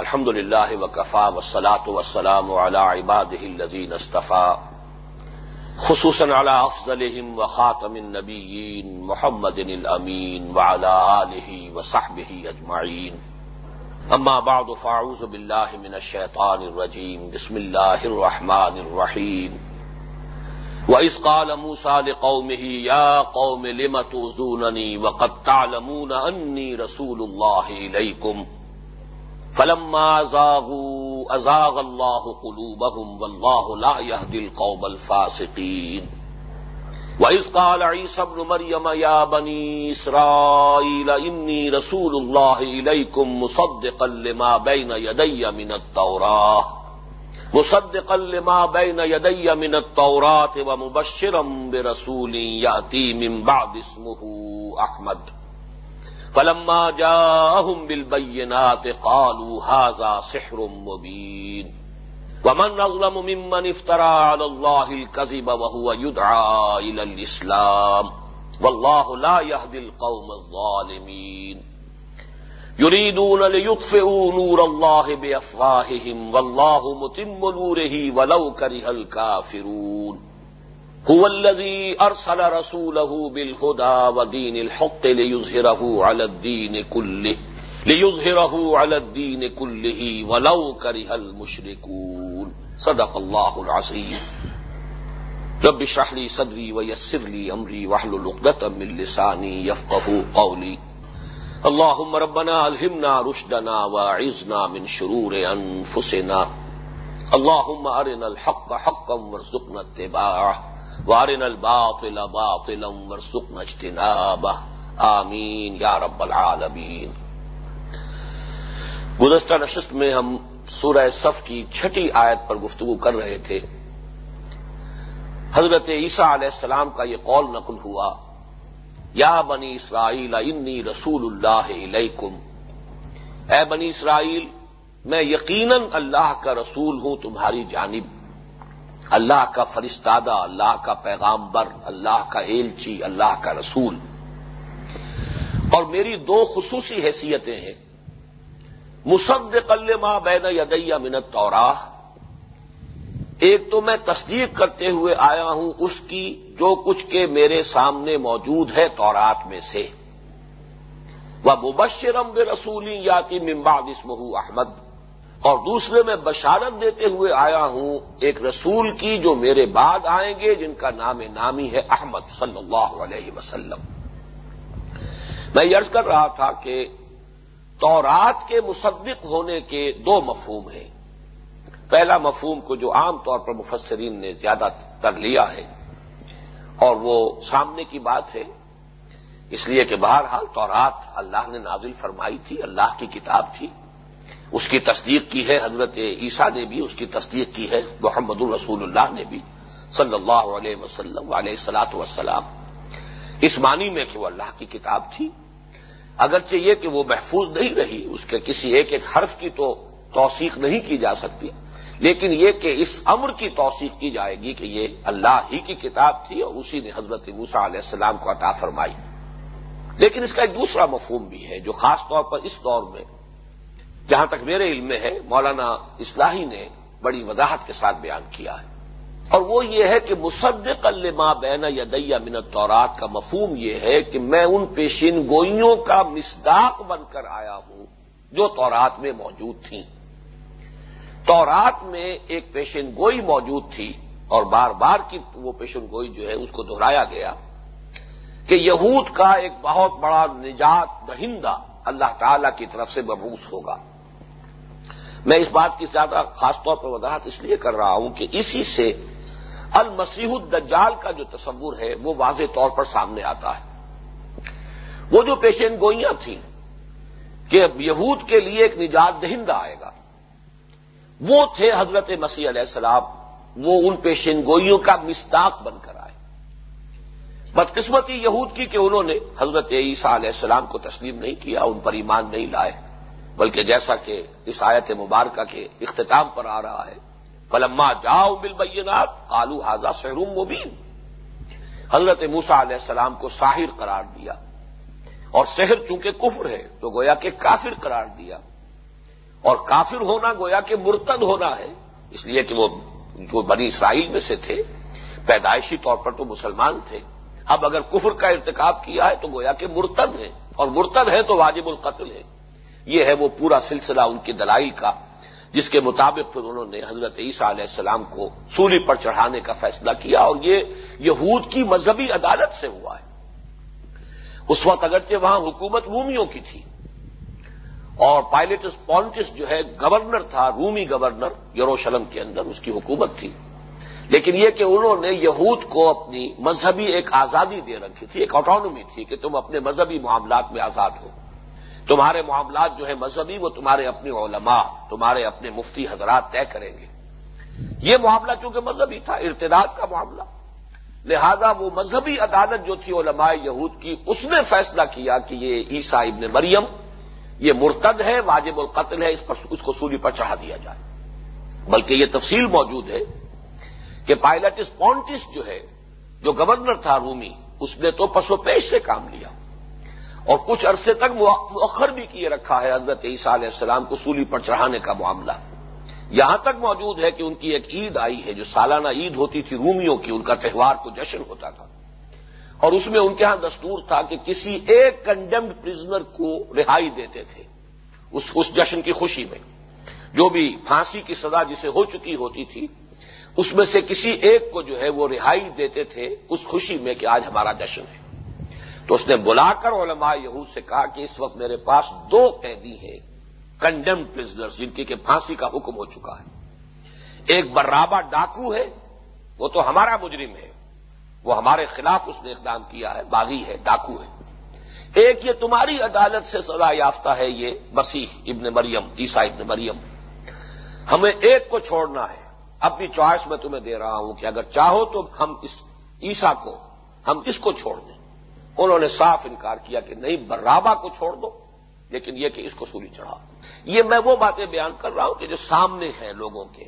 الحمد لله وكفى والصلاة والسلام على عباده الذين اصطفى خصوصا على أفضلهم وخاتم النبيين محمد الأمين وعلى آله وصحبه أجمعين أما بعد فأعوذ بالله من الشيطان الرجيم بسم الله الرحمن الرحيم وإذ قال موسى لقومه يا قوم لم توزونني وقد تعلمون أني رسول الله إليكم فلما زاغوا ازاغ الله قلوبهم والله لا يهدي القوم الفاسقين وإذ قال عيسى ابن مريم يا بني إسرائيل إني رسول الله إليكم مصدقا لما بين يدي من التوراة مصدقا لما بين يدي من التوراة ومبشرا برسول يأتي من بعد اسمه أحمد فلما جاءهم بالبينات قالوا هذا سحر مبين. ومن أظلم ممن افترى على الله الكذب وهو يدعى إلى الإسلام. والله لا يهدي القوم الظالمين. يريدون ليطفئوا نور الله بأفواههم، والله متم نوره ولو كره الكافرون. هو الذي أرسل رسوله بالهدى ودين الحق ليظهره على الدين كله، ليظهره على الدين كله ولو كره المشركون. صدق الله العظيم. رب اشرح لي صدري ويسر لي أمري واحلل عقدة من لساني يفقهوا قولي. اللهم ربنا ألهمنا رشدنا واعذنا من شرور أنفسنا. اللهم أرنا الحق حقا وارزقنا اتباعه. وارن الباطل باطلا ورزقنا اجتنابه. آمین یا رب العالمین. گزشتہ نشست میں ہم سورہ صف کی چھٹی آیت پر گفتگو کر رہے تھے۔ حضرت عیسیٰ علیہ السلام کا یہ قول نقل ہوا، یا بنی اسرائیل، انی رسول اللہ علیکم. اے بنی اسرائیل، میں یقیناً اللہ کا رسول ہوں تمہاری جانب۔ اللہ کا فرستادہ اللہ کا پیغام بر اللہ کا ایلچی، اللہ کا رسول۔ اور میری دو خصوصی حیثیتیں ہیں۔ مصد قلما بین یدیا منت توراہ ایک تو میں تصدیق کرتے ہوئے آیا ہوں اس کی جو کچھ کے میرے سامنے موجود ہے تورات میں سے۔ وہ مبشرم بے رسولی یاتی ممباد اسمہ احمد۔ اور دوسرے میں بشارت دیتے ہوئے آیا ہوں ایک رسول کی جو میرے بعد آئیں گے، جن کا نام نامی ہے احمد صلی اللہ علیہ وسلم۔ میں یرز کر رہا تھا کہ تورات کے مصدق ہونے کے دو مفہوم ہیں۔ پہلا مفہوم کو جو عام طور پر مفسرین نے زیادہ تر لیا ہے، اور وہ سامنے کی بات ہے۔ اس لیے کہ بہرحال تورات اللہ نے نازل فرمائی تھی، اللہ کی کتاب تھی۔ اس کی تصدیق کی ہے، حضرت عیسیٰ نے بھی اس کی تصدیق کی ہے، محمد الرسول اللہ نے بھی، صلی اللہ علیہ وسلم، علیہ سلاۃ وسلام اس معنی میں کہ وہ اللہ کی کتاب تھی۔ اگرچہ یہ کہ وہ محفوظ نہیں رہی، اس کے کسی ایک ایک حرف کی تو توثیق نہیں کی جا سکتی۔ لیکن یہ کہ اس امر کی توثیق کی جائے گی کہ یہ اللہ ہی کی کتاب تھی اور اسی نے حضرت موسا علیہ السلام کو عطا فرمائی۔ لیکن اس کا ایک دوسرا مفہوم بھی ہے، جو خاص طور پر اس دور میں جہاں تک میرے علم میں ہے، مولانا اصلاحی نے بڑی وضاحت کے ساتھ بیان کیا ہے۔ اور وہ یہ ہے کہ مصدق الما بین یا دیا منت تورات کا مفہوم یہ ہے کہ میں ان پیشین گوئیوں کا مصداق بن کر آیا ہوں جو تورات میں موجود تھیں۔ تورات میں ایک پیشن گوئی موجود تھی اور بار بار کی وہ پیشن گوئی جو ہے، اس کو دہرایا گیا کہ یہود کا ایک بہت بڑا نجات دہندہ اللہ تعالی کی طرف سے مبوس ہوگا۔ میں اس بات کی زیادہ خاص طور پر وضاحت اس لیے کر رہا ہوں کہ اسی سے المسیح الدجال کا جو تصور ہے، وہ واضح طور پر سامنے آتا ہے۔ وہ جو پیشین گوئیاں تھیں کہ یہود کے لیے ایک نجات دہندہ آئے گا، وہ تھے حضرت مسیح علیہ السلام۔ وہ ان پیشین گوئیوں کا مستاق بن کر آئے۔ بدقسمتی یہود کی کہ انہوں نے حضرت عیسیٰ علیہ السلام کو تسلیم نہیں کیا، ان پر ایمان نہیں لائے۔ بلکہ جیسا کہ اس آیت مبارکہ کے اختتام پر آ رہا ہے، فلما جاؤ بالبینات آلو حاضہ سحروم مبین حضرت موسا علیہ السلام کو ساحر قرار دیا۔ اور شہر چونکہ کفر ہے، تو گویا کہ کافر قرار دیا۔ اور کافر ہونا گویا کہ مرتد ہونا ہے، اس لیے کہ وہ جو بنی اسرائیل میں سے تھے، پیدائشی طور پر تو مسلمان تھے۔ اب اگر کفر کا ارتکاب کیا ہے، تو گویا کہ مرتد ہے اور مرتد ہے تو واجب القتل ہے یہ ہے وہ پورا سلسلہ ان کے دلائل کا، جس کے مطابق پھر انہوں نے حضرت عیسیٰ علیہ السلام کو سولی پر چڑھانے کا فیصلہ کیا اور یہ یہود کی مذہبی عدالت سے ہوا ہے۔ اس وقت اگرچہ وہاں حکومت رومیوں کی تھی اور پائلٹس پونٹس جو ہے گورنر تھا، رومی گورنر یروشلم کے اندر اس کی حکومت تھی۔ لیکن یہ کہ انہوں نے یہود کو اپنی مذہبی ایک آزادی دے رکھی تھی، ایک آٹونمی تھی کہ تم اپنے مذہبی معاملات میں آزاد ہو۔ تمہارے معاملات جو ہے مذہبی، وہ تمہارے اپنے علماء، تمہارے اپنے مفتی حضرات طے کریں گے۔ یہ معاملہ چونکہ مذہبی تھا، ارتداد کا معاملہ۔ لہذا وہ مذہبی عدالت جو تھی علماء یہود کی، اس نے فیصلہ کیا کہ یہ عیسیٰ ابن مریم، یہ مرتد ہے، واجب القتل ہے، اس پر، اس کو سولی پر چڑھا دیا جائے۔ بلکہ یہ تفصیل موجود ہے کہ پائلٹس پونٹس جو ہے، جو گورنر تھا رومی، اس نے تو پسو پیش سے کام لیا۔ اور کچھ عرصے تک مؤخر بھی کیے رکھا ہے حضرت عیسیٰ علیہ السلام کو سولی پر چڑھانے کا معاملہ۔ یہاں تک موجود ہے کہ ان کی ایک عید آئی ہے، جو سالانہ عید ہوتی تھی رومیوں کی، ان کا تہوار کو جشن ہوتا تھا۔ اور اس میں ان کے ہاں دستور تھا کہ کسی ایک کنڈیمڈ پرزنر کو رہائی دیتے تھے، اس اس جشن کی خوشی میں۔ جو بھی پھانسی کی سزا جسے ہو چکی ہوتی تھی، اس میں سے کسی ایک کو جو ہے وہ رہائی دیتے تھے اس خوشی میں کہ آج ہمارا جشن ہے۔ تو اس نے بلا کر علماء یہود سے کہا کہ اس وقت میرے پاس دو قیدی ہیں کنڈیم پرزنرس جن کی کہ پھانسی کا حکم ہو چکا ہے۔ ایک برابا ڈاکو ہے، وہ تو ہمارا مجرم ہے۔ وہ ہمارے خلاف اس نے اقدام کیا ہے، باغی ہے، ڈاکو ہے۔ ایک یہ تمہاری عدالت سے سزا یافتہ ہے، یہ مسیح ابن مریم عیسا ابن مریم۔ ہمیں ایک کو چھوڑنا ہے۔ اب بھی چوائس میں تمہیں دے رہا ہوں کہ اگر چاہو تو ہم اس عیسا کو، ہم اس کو چھوڑ دیں۔ انہوں نے صاف انکار کیا کہ نہیں برابا کو چھوڑ دو، لیکن یہ کہ اس کو سولی چڑھا یہ میں وہ باتیں بیان کر رہا ہوں کہ جو سامنے ہیں لوگوں کے۔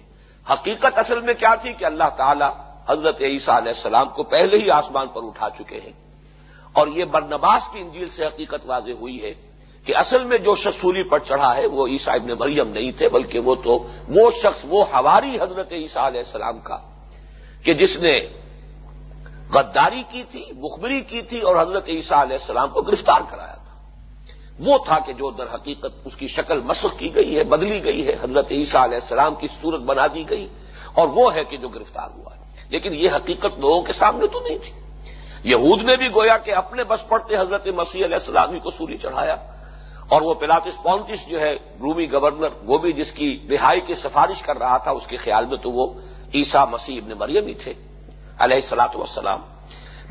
حقیقت اصل میں کیا تھی کہ اللہ تعالی حضرت عیسیٰ علیہ السلام کو پہلے ہی آسمان پر اٹھا چکے ہیں۔ اور یہ برنباس کی انجیل سے حقیقت واضح ہوئی ہے کہ اصل میں جو شخص سولی پر چڑھا ہے وہ عیسیٰ ابن مریم نہیں تھے، بلکہ وہ تو وہ شخص، وہ ہواری حضرت عیسیٰ علیہ السلام کا کہ جس نے غداری کی تھی، مخبری کی تھی اور حضرت عیسیٰ علیہ السلام کو گرفتار کرایا تھا۔ وہ تھا کہ جو در حقیقت اس کی شکل مسخ کی گئی ہے، بدلی گئی ہے۔ حضرت عیسیٰ علیہ السلام کی صورت بنا دی گئی اور وہ ہے کہ جو گرفتار ہوا ہے۔ لیکن یہ حقیقت لوگوں کے سامنے تو نہیں تھی۔ یہود نے بھی گویا کہ اپنے بس پڑتے حضرت مسیح علیہ السلامی کو سوری چڑھایا اور وہ پلاتس پونتس جو ہے، رومی گورنر، وہ بھی جس کی رہائی کی سفارش کر رہا تھا، اس کے خیال میں تو وہ عیسیٰ مسیح ابن مریم ہی تھے۔ علیہ السلاط وسلام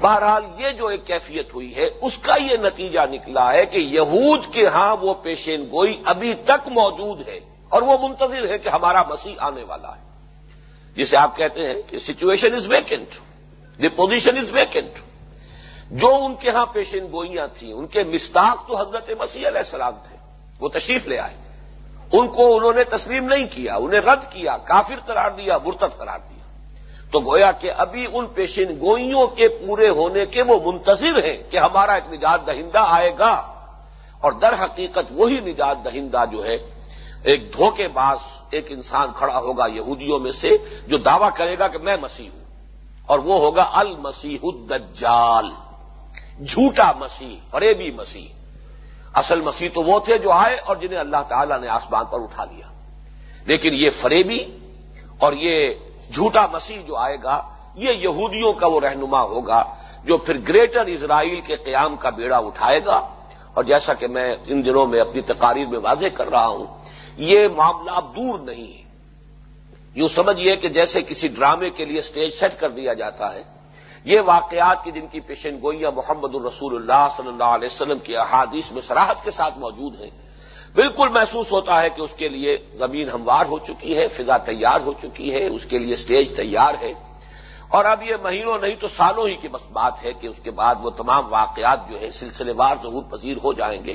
بہرحال یہ جو ایک کیفیت ہوئی ہے، اس کا یہ نتیجہ نکلا ہے کہ یہود کے ہاں وہ پیشین گوئی ابھی تک موجود ہے اور وہ منتظر ہے کہ ہمارا مسیح آنے والا ہے۔ جسے آپ کہتے ہیں کہ situation is vacant the position is vacant جو ان کے ہاں پیشین گوئیاں تھیں، ان کے مستاق تو حضرت مسیح علیہ السلام تھے۔ وہ تشریف لے آئے۔ ان کو انہوں نے تسلیم نہیں کیا، انہیں رد کیا، کافر قرار دیا، مرتد قرار دیا۔ تو گویا کہ ابھی ان پیشین گوئیوں کے پورے ہونے کے وہ منتظر ہیں کہ ہمارا ایک نجات دہندہ آئے گا۔ اور در حقیقت وہی نجات دہندہ جو ہے، ایک دھوکے باز ایک انسان کھڑا ہوگا یہودیوں میں سے جو دعویٰ کرے گا کہ میں مسیح ہوں۔ اور وہ ہوگا المسیح الدجال، جھوٹا مسیح، فریبی مسیح۔ اصل مسیح تو وہ تھے جو آئے اور جنہیں اللہ تعالی نے آسمان پر اٹھا لیا۔ لیکن یہ فریبی اور یہ جھوٹا مسیح جو آئے گا، یہ یہودیوں کا وہ رہنما ہوگا جو پھر گریٹر اسرائیل کے قیام کا بیڑا اٹھائے گا۔ اور جیسا کہ میں ان دنوں میں اپنی تقاریر میں واضح کر رہا ہوں، یہ معاملہ اب دور نہیں ہے۔ یوں سمجھیے کہ جیسے کسی ڈرامے کے لیے اسٹیج سیٹ کر دیا جاتا ہے، یہ واقعات کی جن کی پیشن گوئیاں محمد الرسول اللہ صلی اللہ علیہ وسلم کی احادیث میں سراحت کے ساتھ موجود ہیں بالکل محسوس ہوتا ہے کہ اس کے لیے زمین ہموار ہو چکی ہے، فضا تیار ہو چکی ہے، اس کے لیے اسٹیج تیار ہے۔ اور اب یہ مہینوں نہیں تو سالوں ہی کی بس بات ہے کہ اس کے بعد وہ تمام واقعات جو ہے سلسلے وار ظہور پذیر ہو جائیں گے۔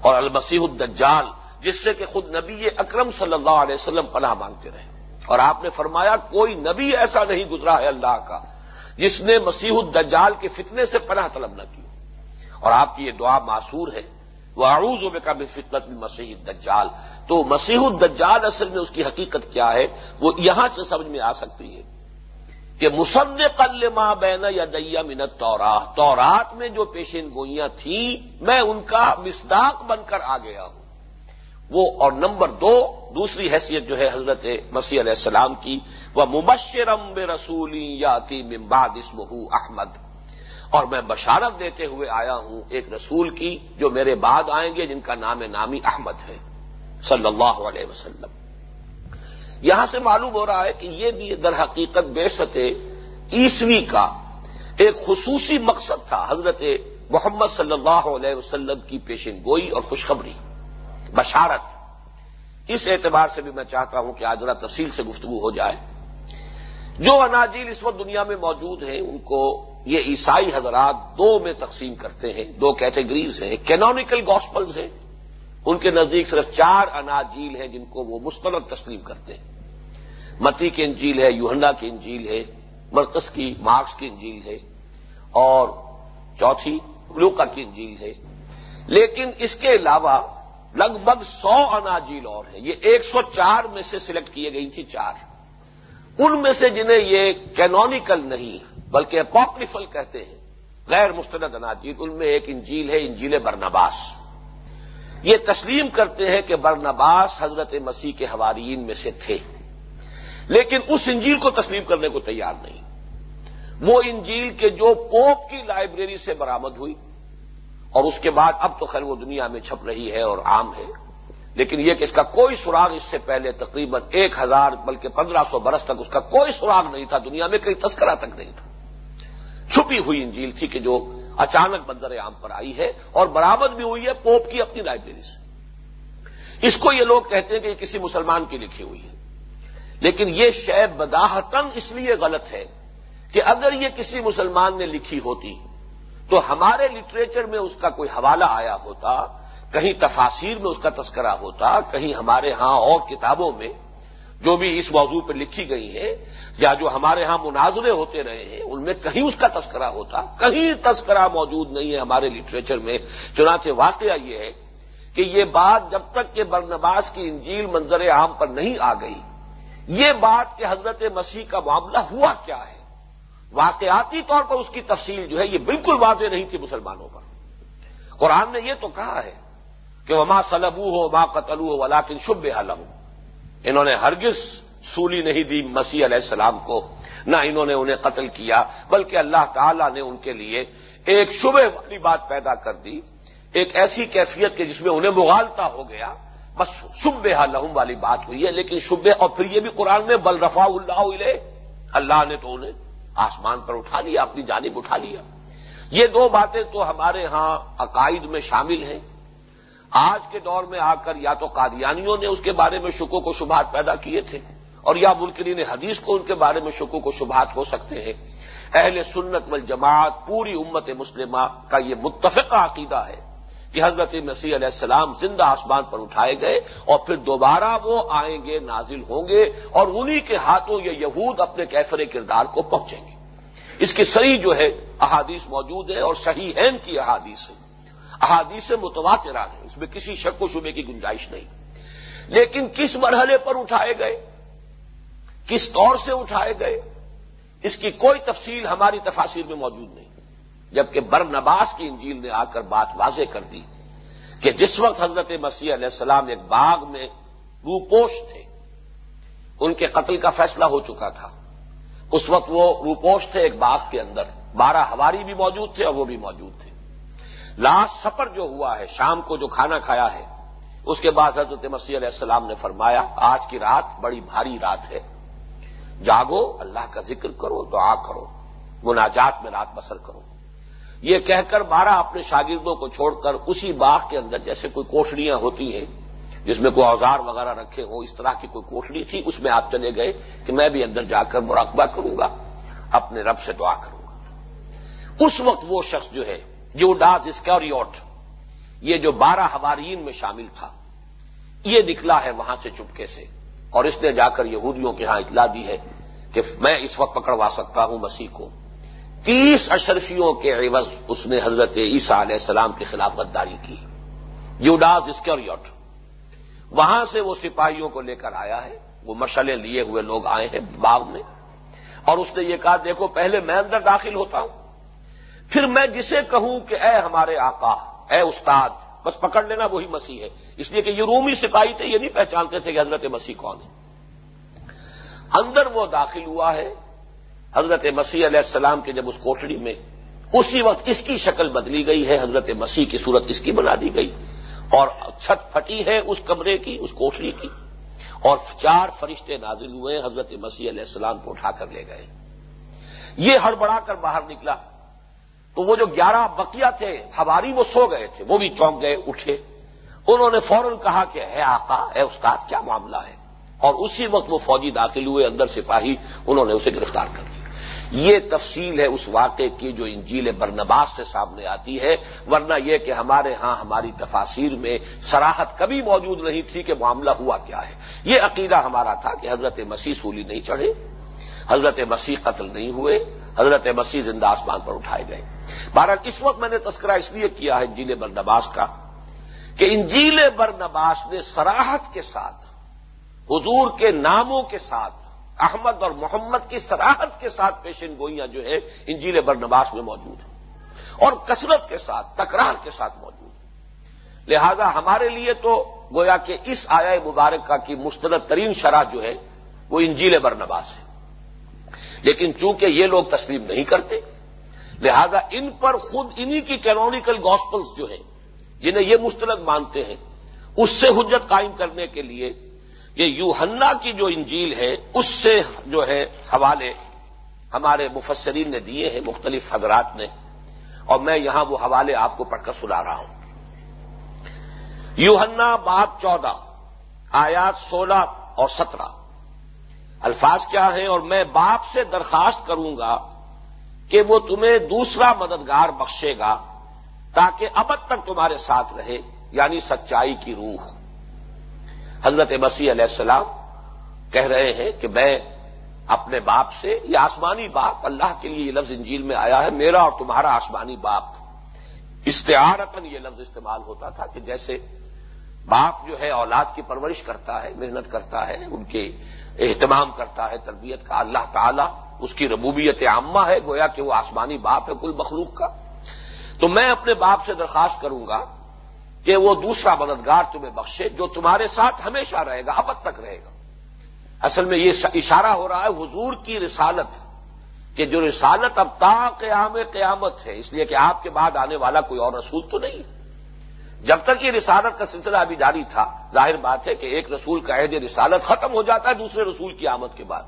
اور المسیح الدجال، جس سے کہ خود نبی اکرم صلی اللہ علیہ وسلم پناہ مانگتے رہے۔ اور آپ نے فرمایا، کوئی نبی ایسا نہیں گزرا ہے اللہ کا جس نے مسیح الدجال کے فتنے سے پناہ طلب نہ کی۔ اور آپ کی یہ دعا معصور ہے۔ وہ عروض و کا فطرت میں مسیح دجال تو مسیح الدجال اصل میں اس کی حقیقت کیا ہے؟ وہ یہاں سے سمجھ میں آ سکتی ہے کہ مسد ماں بین یا دیا منت تورا تورات میں جو پیشین گوئیاں تھیں، میں ان کا مصداق بن کر آ گیا ہوں۔ وہ اور نمبر دو، دوسری حیثیت جو ہے حضرت مسیح علیہ السلام کی وہ مبشرم بے رسولی یاتی ممباد اسمہ احمد۔ اور میں بشارت دیتے ہوئے آیا ہوں ایک رسول کی جو میرے بعد آئیں گے جن کا نام نامی احمد ہے، صلی اللہ علیہ وسلم۔ یہاں سے معلوم ہو رہا ہے کہ یہ بھی در حقیقت بے عیسوی کا ایک خصوصی مقصد تھا، حضرت محمد صلی اللہ علیہ وسلم کی پیشن گوئی اور خوشخبری، بشارت۔ اس اعتبار سے بھی میں چاہتا ہوں کہ آج ذرا تفصیل سے گفتگو ہو جائے۔ جو اناجیل اس وقت دنیا میں موجود ہیں، ان کو یہ عیسائی حضرات دو میں تقسیم کرتے ہیں، دو کیٹیگریز ہیں کینونیکل گاسپلز ہیں، ان کے نزدیک صرف چار اناجیل ہیں جن کو وہ مستند تسلیم کرتے ہیں۔ متی کی انجیل ہے یوہنڈا کی انجیل ہے مرکز کی، مارکس کی انجیل ہے، اور چوتھی لوکا کی انجیل ہے۔ لیکن اس کے علاوہ لگ بھگ سو اناجیل اور ہیں۔ یہ ایک سو چار میں سے سلیکٹ کیے گئی تھی چار۔ ان میں سے جنہیں یہ کینونیکل نہیں بلکہ اپوکریفل کہتے ہیں، غیر مستند اناجیل، ان میں ایک انجیل ہے، انجیل برنباس یہ تسلیم کرتے ہیں کہ برنباس حضرت مسیح کے حوارین میں سے تھے۔ لیکن اس انجیل کو تسلیم کرنے کو تیار نہیں۔ وہ انجیل کے جو پوپ کی لائبریری سے برامد ہوئی۔ اور اس کے بعد اب تو خیر وہ دنیا میں چھپ رہی ہے اور عام ہے۔ لیکن یہ کہ اس کا کوئی سراغ اس سے پہلے تقریباً ایک ہزار بلکہ پندرہ سو برس تک اس کا کوئی سراغ نہیں تھا، دنیا میں کئی تذکرہ تک نہیں تھا۔ چھپی ہوئی انجیل تھی کہ جو اچانک منظر عام پر آئی ہے اور برامد بھی ہوئی ہے پوپ کی اپنی لائبریری سے۔ اس کو یہ لوگ کہتے ہیں کہ یہ کسی مسلمان کی لکھی ہوئی ہے۔ لیکن یہ شے بداحتن اس لیے غلط ہے کہ اگر یہ کسی مسلمان نے لکھی ہوتی تو ہمارے لٹریچر میں اس کا کوئی حوالہ آیا ہوتا، کہیں تفاصیر میں اس کا تذکرہ ہوتا، کہیں ہمارے ہاں اور کتابوں میں جو بھی اس موضوع پہ لکھی گئی ہیں یا جو ہمارے ہاں مناظرے ہوتے رہے ہیں، ان میں کہیں اس کا تذکرہ ہوتا، کہیں تذکرہ موجود نہیں ہے ہمارے لٹریچر میں۔ چنانچہ واقعہ یہ ہے کہ یہ بات جب تک کہ برنباس کی انجیل منظر عام پر نہیں آ گئی، یہ بات کہ حضرت مسیح کا معاملہ ہوا کیا ہے، واقعاتی طور پر اس کی تفصیل جو ہے یہ بالکل واضح نہیں تھی مسلمانوں پر۔ قرآن نے یہ تو کہا ہے کہ وہ ماں سلبو ہو ماں قتلو ہو ولاکن شب حلم انہوں نے ہرگز سولی نہیں دی مسیح علیہ السلام کو، نہ انہوں نے انہیں قتل کیا، بلکہ اللہ تعالی نے ان کے لیے ایک شبہ والی بات پیدا کر دی، ایک ایسی کیفیت کے جس میں انہیں مغالتا ہو گیا۔ بس شبہ لہم والی بات ہوئی ہے، لیکن شبہ، اور پھر یہ بھی قرآن میں، بل رفا اللہ علیہ اللہ نے تو انہیں آسمان پر اٹھا لیا، اپنی جانب اٹھا لیا۔ یہ دو باتیں تو ہمارے ہاں عقائد میں شامل ہیں۔ آج کے دور میں آ کر یا تو قادیانیوں نے اس کے بارے میں شکو کو شبہات پیدا کیے تھے اور یا ملکرین حدیث کو ان کے بارے میں شکو کو شبہات ہو سکتے ہیں۔ اہل سنت والجماعت پوری امت مسلمہ کا یہ متفقہ عقیدہ ہے کہ حضرت مسیح علیہ السلام زندہ آسمان پر اٹھائے گئے اور پھر دوبارہ وہ آئیں گے، نازل ہوں گے اور انہی کے ہاتھوں یہ یہود اپنے کیفر کردار کو پہنچیں گے۔ اس کی صحیح جو ہے احادیث موجود ہے اور صحیح ہین کی احادیث ہے احادیث متواترہ ہیں، اس میں کسی شک و شبے کی گنجائش نہیں۔ لیکن کس مرحلے پر اٹھائے گئے؟ کس طور سے اٹھائے گئے؟ اس کی کوئی تفصیل ہماری تفاصیر میں موجود نہیں۔ جبکہ برنباس کی انجیل نے آ کر بات واضح کر دی کہ جس وقت حضرت مسیح علیہ السلام ایک باغ میں روپوش تھے، ان کے قتل کا فیصلہ ہو چکا تھا۔ اس وقت وہ روپوش تھے ایک باغ کے اندر۔ بارہ ہواری بھی موجود تھے اور وہ بھی موجود تھے۔ لاسٹ سفر جو ہوا ہے، شام کو جو کھانا کھایا ہے، اس کے بعد حضرت مسیح علیہ السلام نے فرمایا، آج کی رات بڑی بھاری رات ہے۔ جاگو، اللہ کا ذکر کرو، دعا کرو۔ مناجات میں رات بسر کرو۔ یہ کہہ کر بارہ اپنے شاگردوں کو چھوڑ کر اسی باغ کے اندر، جیسے کوئی کوٹڑیاں ہوتی ہیں، جس میں کوئی اوزار وغیرہ رکھے ہو اس طرح کی کوئی کوٹڑی تھی، اس میں آپ چلے گئے کہ میں بھی اندر جا کر مراقبہ کروں گا، اپنے رب سے دعا کروں گا۔ اس وقت وہ شخص جو ہے جو ڈاز اسکیوریوٹ یہ جو بارہ ہوارین میں شامل تھا، یہ نکلا ہے وہاں سے چپکے سے۔ اور اس نے جا کر یہودیوں کے ہاں اطلاع دی ہے کہ میں اس وقت پکڑوا سکتا ہوں مسیح کو۔ تیس اشرفیوں کے عوض اس نے حضرت عیسیٰ علیہ السلام کے خلاف غداری کی۔ یوڈاز اسکیوریٹ وہاں سے وہ سپاہیوں کو لے کر آیا ہے۔ وہ مشلے لیے ہوئے لوگ آئے ہیں باغ میں۔ اور اس نے یہ کہا، دیکھو، پہلے میں اندر داخل ہوتا ہوں۔ پھر میں جسے کہوں کہ اے ہمارے آقا، اے استاد، بس پکڑ لینا وہی مسیح ہے۔ اس لیے کہ یہ رومی سپاہی تھے، یہ نہیں پہچانتے تھے کہ حضرت مسیح کون ہے۔ اندر وہ داخل ہوا ہے، حضرت مسیح علیہ السلام کے جب اس کوٹڑی میں اسی وقت اس کی شکل بدلی گئی ہے، حضرت مسیح کی صورت اس کی بنا دی گئی۔ اور چھت پھٹی ہے اس کمرے کی، اس کوٹڑی کی۔ اور چار فرشتے نازل ہوئے، حضرت مسیح علیہ السلام کو اٹھا کر لے گئے۔ یہ ہڑبڑا کر باہر نکلا۔ تو وہ جو گیارہ بقیہ تھے ہماری وہ سو گئے تھے، وہ بھی چونک گئے، اٹھے۔ انہوں نے فوراً کہا کہ ہے آقا ہے استاد، کیا معاملہ ہے؟ اور اسی وقت وہ فوجی داخل ہوئے، اندر سپاہی انہوں نے اسے گرفتار کر لیا یہ تفصیل ہے اس واقعے کی جو انجیل برنباس سے سامنے آتی ہے، ورنہ یہ کہ ہمارے ہاں ہماری تفاصیر میں سراحت کبھی موجود نہیں تھی کہ معاملہ ہوا کیا ہے۔ یہ عقیدہ ہمارا تھا کہ حضرت مسیح سولی نہیں چڑھے، حضرت مسیح قتل نہیں ہوئے، حضرت مسیح زندہ آسمان پر اٹھائے گئے۔ بہرحال اس وقت میں نے تذکرہ اس لیے کیا ہے انجیل برنباس کا کہ انجیل برنباس نے سراحت کے ساتھ، حضور کے ناموں کے ساتھ، احمد اور محمد کی سراحت کے ساتھ پیشن گوئیاں جو ہے انجیل برنباس میں موجود ہیں اور کثرت کے ساتھ، تکرار کے ساتھ موجود ہیں۔ لہذا ہمارے لیے تو گویا کہ اس آیا مبارکہ کی مستند ترین شرح جو ہے وہ انجیل برنباس ہے۔ لیکن چونکہ یہ لوگ تسلیم نہیں کرتے لہذا ان پر خود انہی کی کینونیکل گاسپلس جو ہیں، جنہیں یہ مستند مانتے ہیں، اس سے حجت قائم کرنے کے لیے یہ یوہنا کی جو انجیل ہے، اس سے جو ہے حوالے ہمارے مفسرین نے دیے ہیں، مختلف حضرات نے، اور میں یہاں وہ حوالے آپ کو پڑھ کر سنا رہا ہوں۔ یوہنا باب چودہ، آیات سولہ اور سترہ۔ الفاظ کیا ہیں؟ اور میں باپ سے درخواست کروں گا کہ وہ تمہیں دوسرا مددگار بخشے گا تاکہ ابد تک تمہارے ساتھ رہے یعنی سچائی کی روح۔ حضرت مسیح علیہ السلام کہہ رہے ہیں کہ میں اپنے باپ سے، یہ آسمانی باپ اللہ کے لیے یہ لفظ انجیل میں آیا ہے، میرا اور تمہارا آسمانی باپ۔ استعارتن یہ لفظ استعمال ہوتا تھا کہ جیسے باپ جو ہے اولاد کی پرورش کرتا ہے، محنت کرتا ہے، ان کے اہتمام کرتا ہے، تربیت کا اللہ تعالی اس کی ربوبیت عامہ ہے، گویا کہ وہ آسمانی باپ ہے کل مخلوق کا۔ تو میں اپنے باپ سے درخواست کروں گا کہ وہ دوسرا مددگار تمہیں بخشے جو تمہارے ساتھ ہمیشہ رہے گا ابد تک رہے گا۔ اصل میں یہ اشارہ ہو رہا ہے حضور کی رسالت کہ جو رسالت اب تا قیام قیامت ہے، اس لیے کہ آپ کے بعد آنے والا کوئی اور رسول تو نہیں۔ جب تک یہ رسالت کا سلسلہ ابھی جاری تھا، ظاہر بات ہے کہ ایک رسول کا عہد رسالت ختم ہو جاتا ہے، دوسرے رسول کی آمد کے بعد۔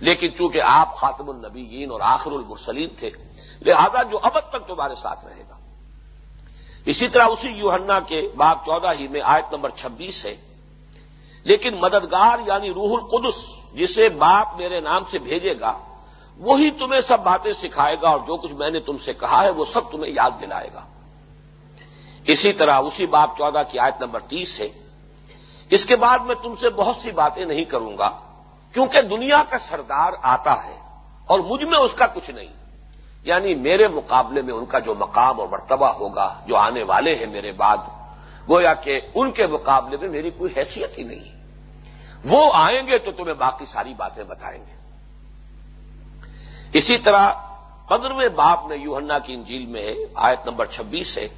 لیکن چونکہ آپ خاتم النبیین اور آخر المرسلین تھے، لہذا جو ابد تک تمہارے ساتھ رہے گا۔ اسی طرح اسی یوہنا کے باب چودہ ہی میں آیت نمبر چھبیس ہے۔ لیکن مددگار یعنی روح القدس جسے باپ میرے نام سے بھیجے گا، وہی تمہیں سب باتیں سکھائے گا اور جو کچھ میں نے تم سے کہا ہے وہ سب تمہیں یاد دلائے گا۔ اسی طرح اسی باپ چودہ کی آیت نمبر تیس ہے۔ اس کے بعد میں تم سے بہت سی باتیں نہیں کروں گا کیونکہ دنیا کا سردار آتا ہے اور مجھ میں اس کا کچھ نہیں۔ یعنی میرے مقابلے میں ان کا جو مقام اور مرتبہ ہوگا، جو آنے والے ہیں میرے بعد، گویا کہ ان کے مقابلے میں میری کوئی حیثیت ہی نہیں۔ وہ آئیں گے تو تمہیں باقی ساری باتیں بتائیں گے۔ اسی طرح پندرہویں باپ میں یوہنا کی انجیل میں ہے، آیت نمبر چھبیس ہے۔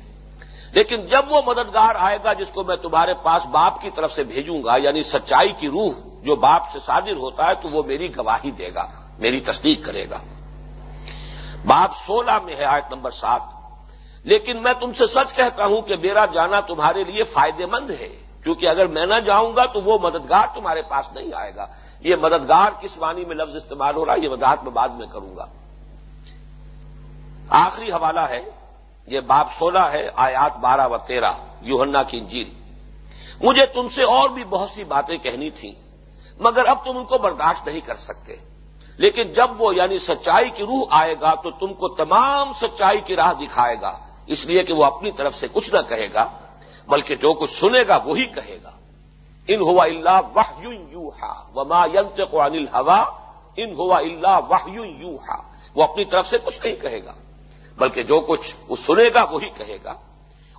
لیکن جب وہ مددگار آئے گا جس کو میں تمہارے پاس باپ کی طرف سے بھیجوں گا یعنی سچائی کی روح جو باپ سے صادر ہوتا ہے، تو وہ میری گواہی دے گا، میری تصدیق کرے گا۔ باپ سولہ میں ہے، آیت نمبر سات۔ لیکن میں تم سے سچ کہتا ہوں کہ میرا جانا تمہارے لیے فائدے مند ہے، کیونکہ اگر میں نہ جاؤں گا تو وہ مددگار تمہارے پاس نہیں آئے گا۔ یہ مددگار کس معنی میں لفظ استعمال ہو رہا ہے، یہ وضاحت میں بعد میں کروں گا۔ آخری حوالہ ہے یہ باپ سولہ ہے، آیات بارہ و تیرہ یوہنا کی انجیل۔ مجھے تم سے اور بھی بہت سی باتیں کہنی تھیں، مگر اب تم ان کو برداشت نہیں کر سکتے۔ لیکن جب وہ یعنی سچائی کی روح آئے گا تو تم کو تمام سچائی کی راہ دکھائے گا، اس لیے کہ وہ اپنی طرف سے کچھ نہ کہے گا، بلکہ جو کچھ سنے گا وہی کہے گا۔ ان ہوا اللہ واہ یو ہا وما ینت کو انل ہوا ان ہوا اللہ واہ یو ہا وہ اپنی طرف سے کچھ نہیں کہے گا۔ بلکہ جو کچھ وہ سنے گا وہی کہے گا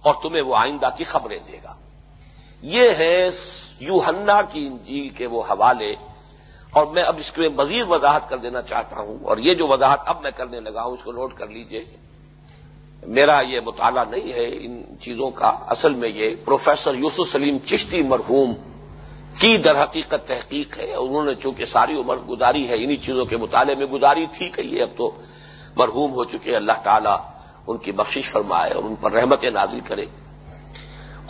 اور تمہیں وہ آئندہ کی خبریں دے گا۔ یہ ہے یوہنا کی انجیل کے وہ حوالے اور میں اب اس کے مزید وضاحت کر دینا چاہتا ہوں اور یہ جو وضاحت اب میں کرنے لگا ہوں اس کو نوٹ کر لیجیے۔ میرا یہ مطالعہ نہیں ہے ان چیزوں کا، اصل میں یہ پروفیسر یوسف سلیم چشتی مرحوم کی در حقیقت تحقیق ہے۔ انہوں نے چونکہ ساری عمر گزاری ہے، انہی چیزوں کے مطالعے میں گزاری تھی کہ یہ اب تو مرحوم ہو چکے اللہ تعالیٰ ان کی بخشش فرمائے اور ان پر رحمت نازل کرے۔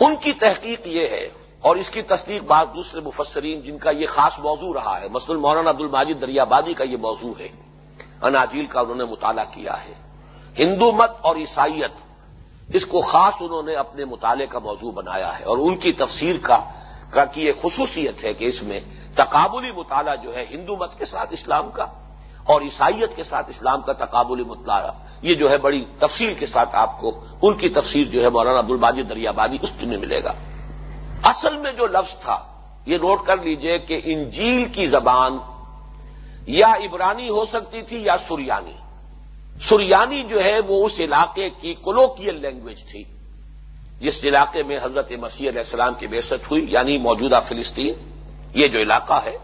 ان کی تحقیق یہ ہے اور اس کی تصدیق بعض دوسرے مفسرین جن کا یہ خاص موضوع رہا ہے، مثلاً مولانا عبد الماجد دریابادی کا یہ موضوع ہے۔ اناجیل کا انہوں نے مطالعہ کیا ہے۔ ہندو مت اور عیسائیت، اس کو خاص انہوں نے اپنے مطالعے کا موضوع بنایا ہے اور ان کی تفسیر کا کا کی یہ خصوصیت ہے کہ اس میں تقابلی مطالعہ جو ہے، ہندو مت کے ساتھ اسلام کا۔ اور عیسائیت کے ساتھ اسلام کا تقابلی مطالعہ یہ جو ہے بڑی تفصیل کے ساتھ آپ کو ان کی تفسیر جو ہے مولانا عبد الباجی دریابادی اس میں ملے گا۔ اصل میں جو لفظ تھا، یہ نوٹ کر لیجیے کہ انجیل کی زبان یا عبرانی ہو سکتی تھی یا سریانی۔ سریانی جو ہے وہ اس علاقے کی کولوکیل لینگویج تھی، جس علاقے میں حضرت مسیح علیہ السلام کی بےست ہوئی یعنی موجودہ فلسطین، یہ جو علاقہ ہے۔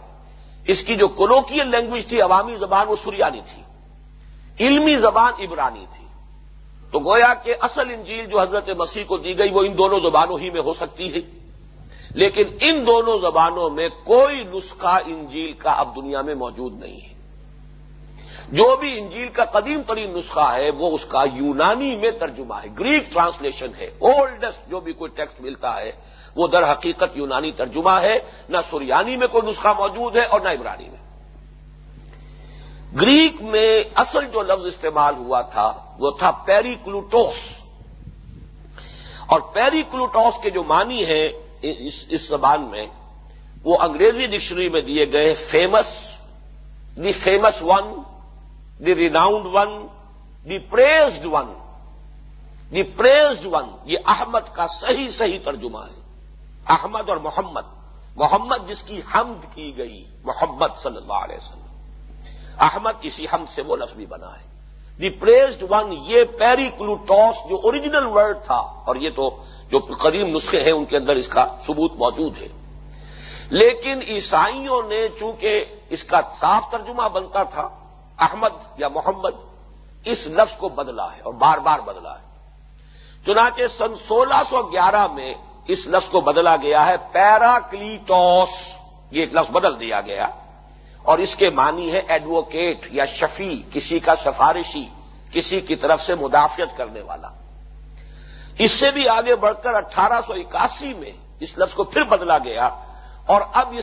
اس کی جو کولوکیل لینگویج تھی، عوامی زبان وہ سریانی تھی۔ علمی زبان عبرانی تھی۔ تو گویا کہ اصل انجیل جو حضرت مسیح کو دی گئی، وہ ان دونوں زبانوں ہی میں ہو سکتی ہے۔ لیکن ان دونوں زبانوں میں کوئی نسخہ انجیل کا اب دنیا میں موجود نہیں ہے۔ جو بھی انجیل کا قدیم ترین نسخہ ہے، وہ اس کا یونانی میں ترجمہ ہے۔ گریک ٹرانسلیشن ہے۔ اولڈسٹ جو بھی کوئی ٹیکسٹ ملتا ہے وہ در حقیقت یونانی ترجمہ ہے، نہ سریانی میں کوئی نسخہ موجود ہے اور نہ عبرانی میں۔ گریک میں اصل جو لفظ استعمال ہوا تھا، وہ تھا پیریکلوٹوس۔ اور پیریکلوٹوس کے جو معنی ہیں اس زبان میں، وہ انگریزی ڈکشنری میں دیے گئے famous the famous one the renowned one the praised one the praised one یہ احمد کا صحیح صحیح ترجمہ ہے۔ احمد اور محمد۔ محمد جس کی حمد کی گئی، محمد صلی اللہ علیہ وسلم۔ احمد اسی حمد سے وہ لفظ بھی بنا ہے۔ دی پریزڈ ون، یہ پیری کلوٹوس جو اوریجنل ورڈ تھا، اور یہ تو جو قدیم نسخے ہیں ان کے اندر اس کا ثبوت موجود ہے۔ لیکن عیسائیوں نے چونکہ اس کا صاف ترجمہ بنتا تھا، احمد یا محمد، اس لفظ کو بدلا ہے اور بار بار بدلا ہے۔ چنانچہ سن سولہ سو گیارہ میں اس لفظ کو بدلا گیا ہے پیراکلیٹوس. یہ ایک لفظ بدل دیا گیا اور اس کے معنی ہے ایڈوکیٹ یا شفیع، کسی کا سفارشی، کسی کی طرف سے مدافعت کرنے والا. اس سے بھی آگے بڑھ کر اٹھارہ سو اکاسی میں اس لفظ کو پھر بدلا گیا اور اب